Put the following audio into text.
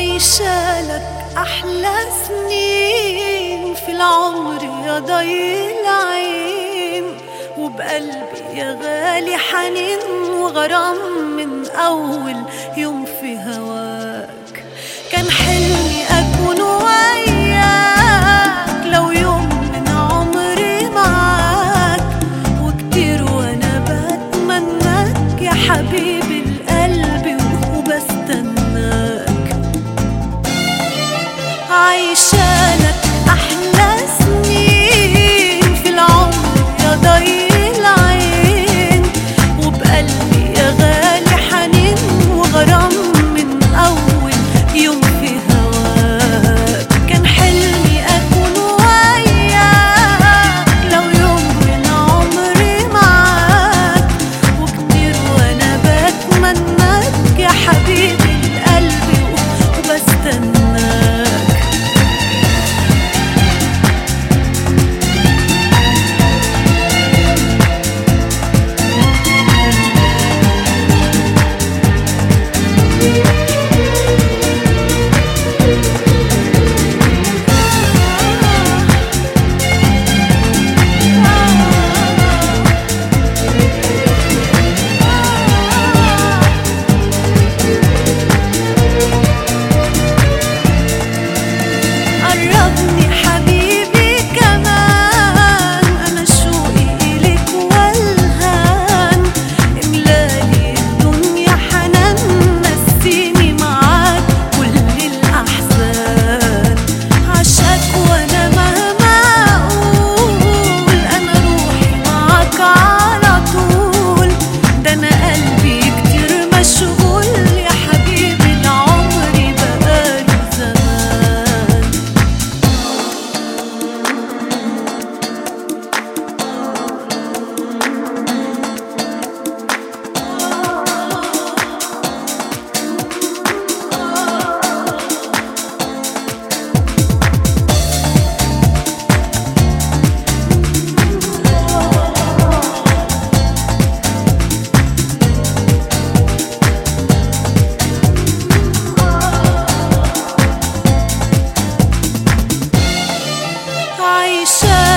عايشة لك أحلى سنين في العمر يا ضي العين وبقلبي يا غالي حنين وغرام من أول يوم في هواك. كان حلمي أكون وياك لو يوم من عمري معاك وكتير وأنا بتمناك يا حبيبي. 一生。